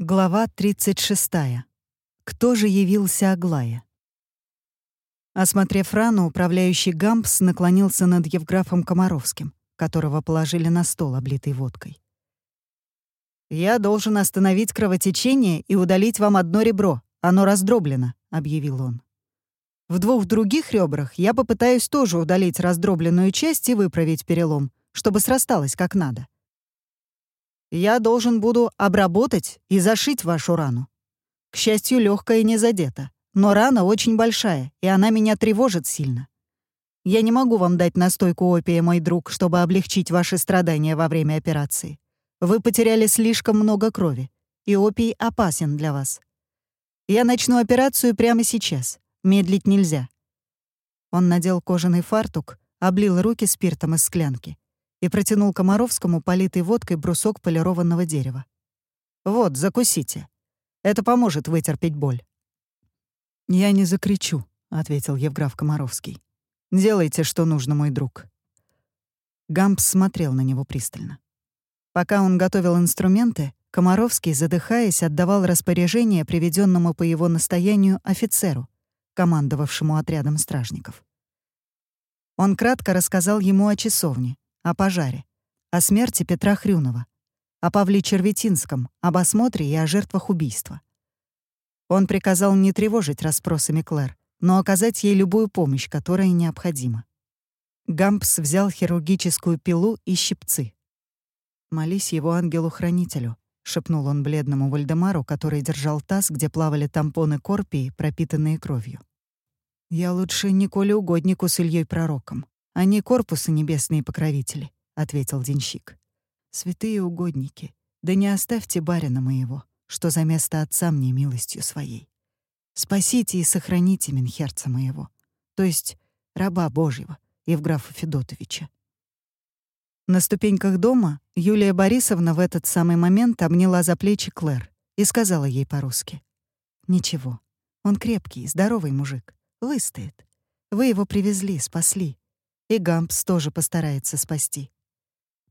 Глава 36. Кто же явился Аглая? Осмотрев рану, управляющий Гампс наклонился над Евграфом Комаровским, которого положили на стол, облитый водкой. «Я должен остановить кровотечение и удалить вам одно ребро. Оно раздроблено», — объявил он. «В двух других ребрах я попытаюсь тоже удалить раздробленную часть и выправить перелом, чтобы срасталось как надо. Я должен буду обработать и зашить вашу рану. К счастью, легкая не задета, но рана очень большая, и она меня тревожит сильно. Я не могу вам дать настойку опия, мой друг, чтобы облегчить ваши страдания во время операции. Вы потеряли слишком много крови, и опий опасен для вас. Я начну операцию прямо сейчас. Медлить нельзя». Он надел кожаный фартук, облил руки спиртом из склянки и протянул Комаровскому политый водкой брусок полированного дерева. «Вот, закусите. Это поможет вытерпеть боль». «Я не закричу», — ответил Евграф Комаровский. «Делайте, что нужно, мой друг». Гампс смотрел на него пристально. Пока он готовил инструменты, Комаровский, задыхаясь, отдавал распоряжение приведенному по его настоянию офицеру, командовавшему отрядом стражников. Он кратко рассказал ему о часовне, о пожаре, о смерти Петра Хрюнова, о Павле Черветинском, об осмотре и о жертвах убийства. Он приказал не тревожить расспросами Клэр, но оказать ей любую помощь, которая необходима. Гампс взял хирургическую пилу и щипцы. «Молись его ангелу-хранителю», — шепнул он бледному Вальдемару, который держал таз, где плавали тампоны Корпии, пропитанные кровью. «Я лучше Николе Угоднику с Ильей Пророком. Они корпусы небесные покровители», — ответил денщик. «Святые угодники, да не оставьте барина моего, что за место отца мне милостью своей. Спасите и сохраните Минхерца моего, то есть раба Божьего, Евграфа Федотовича». На ступеньках дома Юлия Борисовна в этот самый момент обняла за плечи Клэр и сказала ей по-русски. «Ничего, он крепкий, здоровый мужик, выстоит. Вы его привезли, спасли. И Гампс тоже постарается спасти.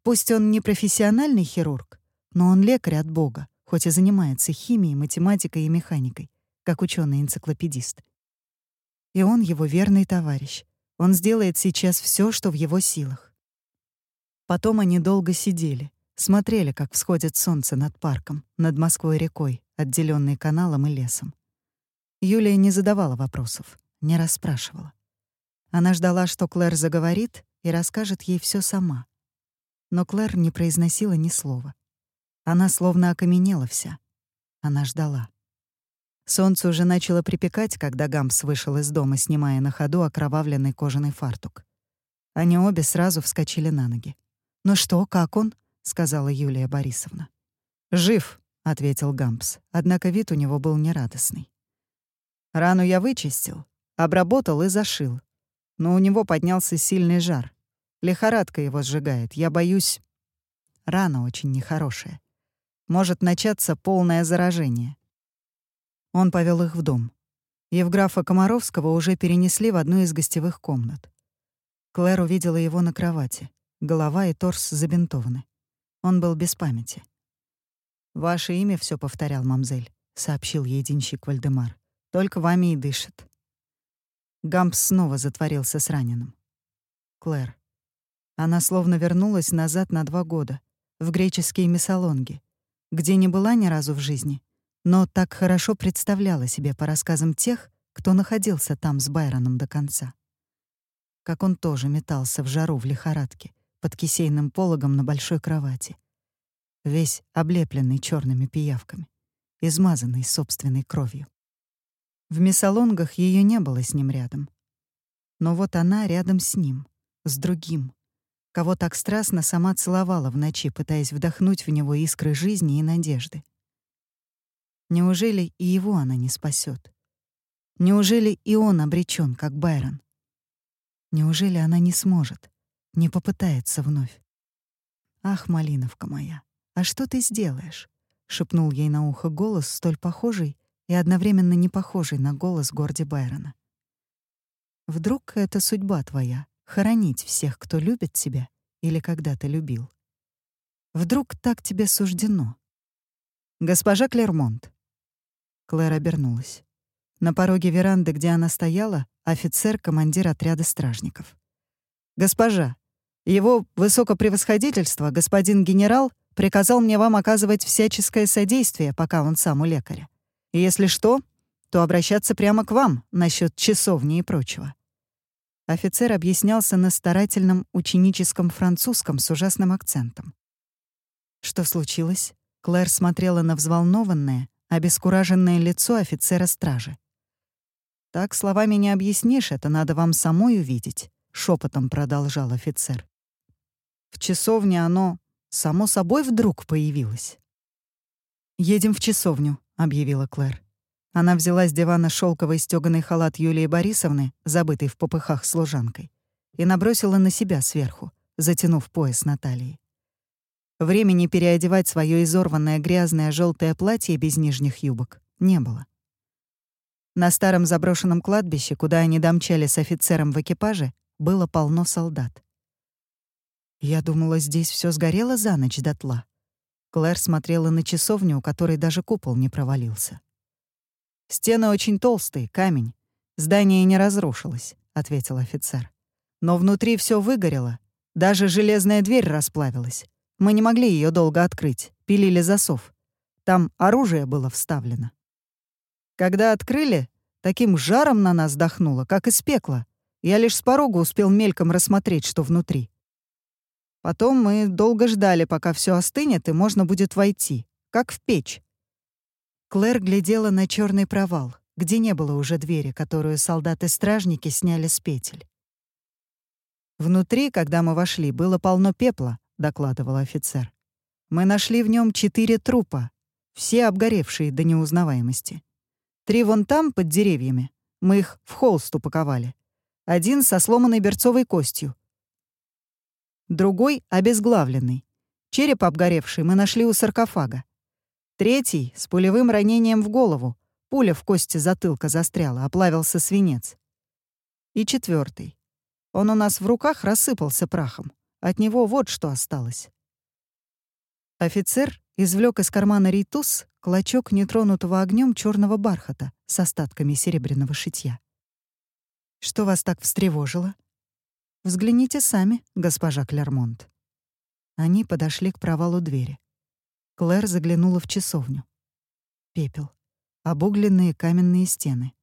Пусть он не профессиональный хирург, но он лекарь от Бога, хоть и занимается химией, математикой и механикой, как ученый-энциклопедист. И он его верный товарищ. Он сделает сейчас все, что в его силах. Потом они долго сидели, смотрели, как всходит солнце над парком, над Москвой-рекой, отделенной каналом и лесом. Юлия не задавала вопросов, не расспрашивала. Она ждала, что Клэр заговорит и расскажет ей все сама. Но Клэр не произносила ни слова. Она словно окаменела вся. Она ждала. Солнце уже начало припекать, когда Гамс вышел из дома, снимая на ходу окровавленный кожаный фартук. Они обе сразу вскочили на ноги. «Ну что, как он?» — сказала Юлия Борисовна. «Жив», — ответил Гампс, однако вид у него был нерадостный. «Рану я вычистил, обработал и зашил но у него поднялся сильный жар. Лихорадка его сжигает. Я боюсь... Рана очень нехорошая. Может начаться полное заражение. Он повел их в дом. Евграфа Комаровского уже перенесли в одну из гостевых комнат. Клэр увидела его на кровати. Голова и торс забинтованы. Он был без памяти. «Ваше имя все повторял, мамзель», — сообщил ей денщик Вальдемар. «Только вами и дышит». Гампс снова затворился с раненым. Клэр. Она словно вернулась назад на два года, в греческие мессалонги, где не была ни разу в жизни, но так хорошо представляла себе по рассказам тех, кто находился там с Байроном до конца. Как он тоже метался в жару в лихорадке, под кисейным пологом на большой кровати. Весь облепленный черными пиявками, измазанный собственной кровью. В мессалонгах ее не было с ним рядом. Но вот она рядом с ним, с другим, кого так страстно сама целовала в ночи, пытаясь вдохнуть в него искры жизни и надежды. Неужели и его она не спасет? Неужели и он обречен, как Байрон? Неужели она не сможет, не попытается вновь? «Ах, Малиновка моя, а что ты сделаешь?» — шепнул ей на ухо голос, столь похожий, и одновременно не похожий на голос Горди Байрона. Вдруг это судьба твоя — хоронить всех, кто любит тебя или когда-то любил. Вдруг так тебе суждено. «Госпожа Клермонт». Клэр обернулась. На пороге веранды, где она стояла, офицер, командир отряда стражников. «Госпожа, его высокопревосходительство, господин генерал, приказал мне вам оказывать всяческое содействие, пока он сам у лекаря. Если что, то обращаться прямо к вам насчет часовни и прочего». Офицер объяснялся на старательном ученическом французском с ужасным акцентом. Что случилось? Клэр смотрела на взволнованное, обескураженное лицо офицера стражи. «Так словами не объяснишь, это надо вам самой увидеть», — шепотом продолжал офицер. «В часовне оно само собой вдруг появилось». «Едем в часовню», — объявила Клэр. Она взяла с дивана шелковый стёганый халат Юлии Борисовны, забытый в попыхах служанкой, и набросила на себя сверху, затянув пояс Натальи. Времени переодевать свое изорванное грязное желтое платье без нижних юбок не было. На старом заброшенном кладбище, куда они домчали с офицером в экипаже, было полно солдат. Я думала, здесь все сгорело за ночь дотла. Клэр смотрела на часовню, у которой даже купол не провалился. «Стены очень толстые, камень. Здание не разрушилось», — ответил офицер. «Но внутри все выгорело. Даже железная дверь расплавилась. Мы не могли ее долго открыть, пилили засов. Там оружие было вставлено. Когда открыли, таким жаром на нас дохнуло, как из пекла. Я лишь с порога успел мельком рассмотреть, что внутри. Потом мы долго ждали, пока все остынет и можно будет войти, как в печь. Клэр глядела на черный провал, где не было уже двери, которую солдаты-стражники сняли с петель. Внутри, когда мы вошли, было полно пепла, — докладывал офицер. «Мы нашли в нем четыре трупа, все обгоревшие до неузнаваемости. Три вон там, под деревьями. Мы их в холст упаковали. Один со сломанной берцовой костью. Другой — обезглавленный. Череп обгоревший мы нашли у саркофага. Третий — с пулевым ранением в голову. Пуля в кости затылка застряла, оплавился свинец. И четвертый. Он у нас в руках рассыпался прахом. От него вот что осталось. Офицер извлек из кармана рейтус клочок нетронутого огнем черного бархата с остатками серебряного шитья. «Что вас так встревожило?» «Взгляните сами, госпожа Клермонт». Они подошли к провалу двери. Клэр заглянула в часовню. Пепел. Обугленные каменные стены.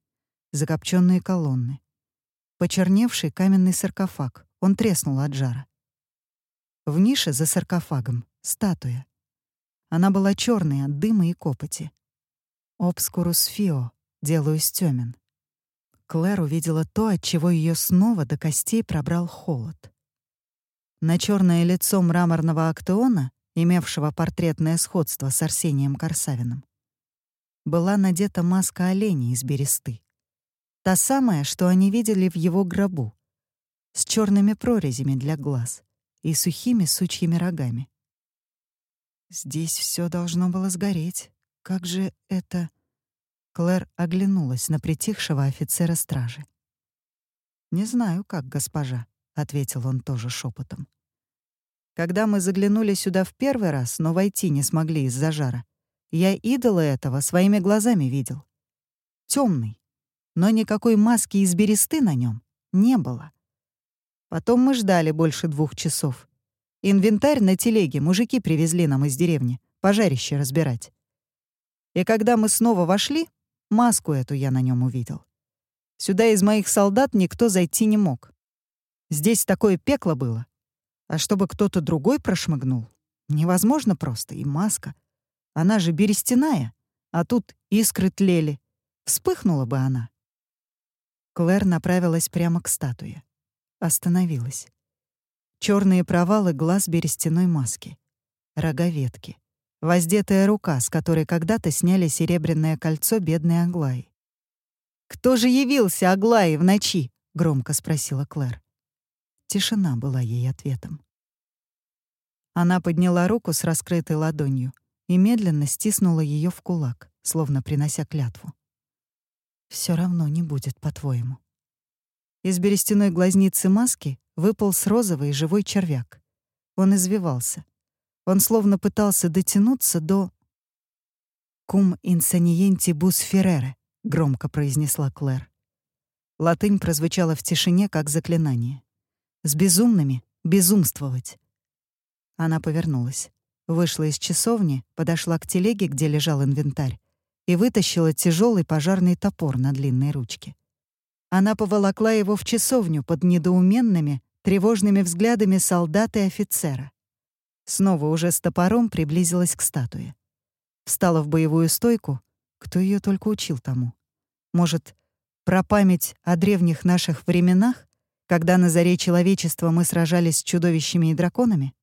Закопченные колонны. Почерневший каменный саркофаг. Он треснул от жара. В нише за саркофагом — статуя. Она была черной от дыма и копоти. «Обскурус фио» — делаюсь тёмен. Клэр увидела то, от чего ее снова до костей пробрал холод. На черное лицо мраморного актеона, имевшего портретное сходство с Арсением Корсавиным, была надета маска оленя из бересты. Та самая, что они видели в его гробу, с черными прорезями для глаз и сухими сучьими рогами. Здесь все должно было сгореть. Как же это... Клэр оглянулась на притихшего офицера стражи. «Не знаю, как, госпожа», — ответил он тоже шепотом. «Когда мы заглянули сюда в первый раз, но войти не смогли из-за жара, я идола этого своими глазами видел. Темный, но никакой маски из бересты на нем не было. Потом мы ждали больше двух часов. Инвентарь на телеге мужики привезли нам из деревни, пожарище разбирать. И когда мы снова вошли, маску эту я на нем увидел. Сюда из моих солдат никто зайти не мог. Здесь такое пекло было. А чтобы кто-то другой прошмыгнул, невозможно просто. И маска. Она же берестяная, а тут искры тлели. Вспыхнула бы она. Клэр направилась прямо к статуе. Остановилась. Черные провалы глаз берестяной маски. Роговетки. Воздетая рука, с которой когда-то сняли серебряное кольцо бедной Аглаи. «Кто же явился Аглаи в ночи?» — громко спросила Клэр. Тишина была ей ответом. Она подняла руку с раскрытой ладонью и медленно стиснула ее в кулак, словно принося клятву. Все равно не будет, по-твоему. Из берестяной глазницы маски выпал с розовый живой червяк. Он извивался. Он словно пытался дотянуться до... «Кум инсаниенти бус феррере», — громко произнесла Клэр. Латынь прозвучала в тишине, как заклинание. «С безумными безумствовать». Она повернулась, вышла из часовни, подошла к телеге, где лежал инвентарь, и вытащила тяжелый пожарный топор на длинной ручке. Она поволокла его в часовню под недоуменными, тревожными взглядами солдат и офицера. Снова уже с топором приблизилась к статуе. Встала в боевую стойку, кто ее только учил тому. Может, про память о древних наших временах, когда на заре человечества мы сражались с чудовищами и драконами?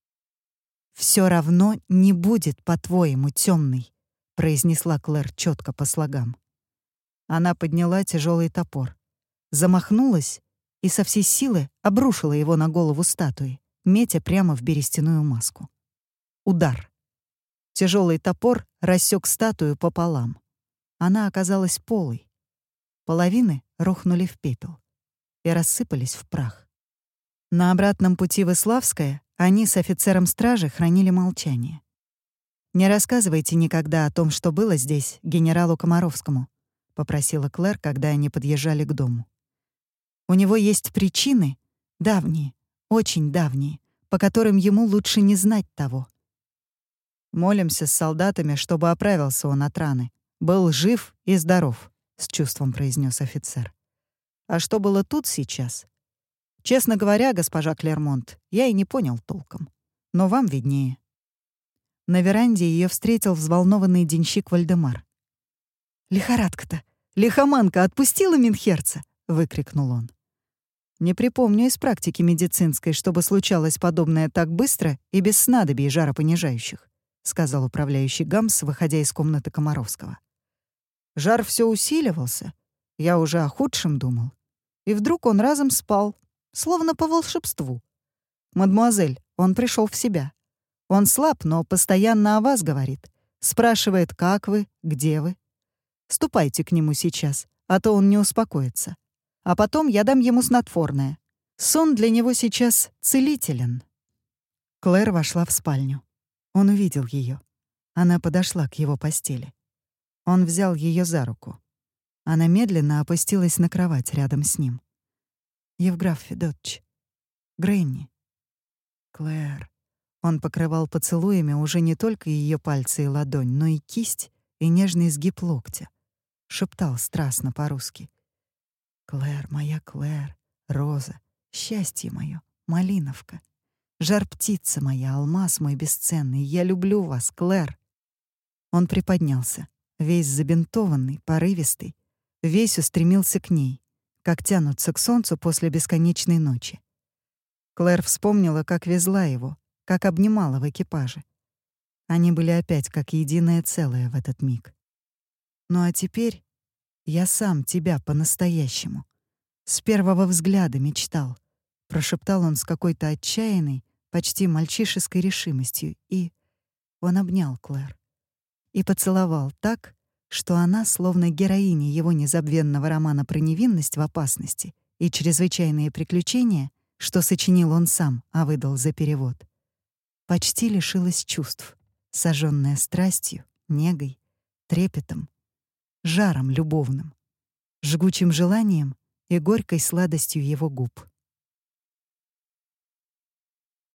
Все равно не будет, по-твоему, темный, произнесла Клэр четко по слогам. Она подняла тяжелый топор, замахнулась и со всей силы обрушила его на голову статуи, метя прямо в берестяную маску. Удар. Тяжелый топор рассек статую пополам. Она оказалась полой. Половины рухнули в пепел и рассыпались в прах. На обратном пути в Иславское они с офицером стражи хранили молчание. «Не рассказывайте никогда о том, что было здесь, генералу Комаровскому», — попросила Клэр, когда они подъезжали к дому. «У него есть причины, давние, очень давние, по которым ему лучше не знать того. Молимся с солдатами, чтобы оправился он от раны. Был жив и здоров», — с чувством произнес офицер. «А что было тут сейчас? Честно говоря, госпожа Клермонт, я и не понял толком. Но вам виднее». На веранде ее встретил взволнованный денщик Вальдемар. «Лихорадка-то! Лихоманка отпустила Минхерца!» — выкрикнул он. «Не припомню из практики медицинской, чтобы случалось подобное так быстро и без снадобий жаропонижающих», — сказал управляющий Гамс, выходя из комнаты Комаровского. Жар все усиливался. Я уже о худшем думал. И вдруг он разом спал, словно по волшебству. «Мадемуазель, он пришел в себя. Он слаб, но постоянно о вас говорит. Спрашивает, как вы, где вы. Ступайте к нему сейчас, а то он не успокоится. А потом я дам ему снотворное. Сон для него сейчас целителен». Клэр вошла в спальню. Он увидел ее. Она подошла к его постели. Он взял ее за руку. Она медленно опустилась на кровать рядом с ним. «Евграф Федотч. Грэнни. Клэр. Он покрывал поцелуями уже не только ее пальцы и ладонь, но и кисть и нежный сгиб локтя. Шептал страстно по-русски. «Клэр, моя Клэр, роза, счастье мое, малиновка, жар-птица моя, алмаз мой бесценный, я люблю вас, Клэр». Он приподнялся, весь забинтованный, порывистый, весь устремился к ней, как тянутся к солнцу после бесконечной ночи. Клэр вспомнила, как везла его, как обнимала в экипаже. Они были опять как единое целое в этот миг. Ну а теперь я сам тебя по-настоящему. С первого взгляда мечтал. Прошептал он с какой-то отчаянной, почти мальчишеской решимостью, и он обнял Клэр. И поцеловал так, что она, словно героиня его незабвенного романа про невинность в опасности и чрезвычайные приключения, что сочинил он сам, а выдал за перевод, почти лишилась чувств, сожженная страстью, негой, трепетом, жаром любовным, жгучим желанием и горькой сладостью его губ.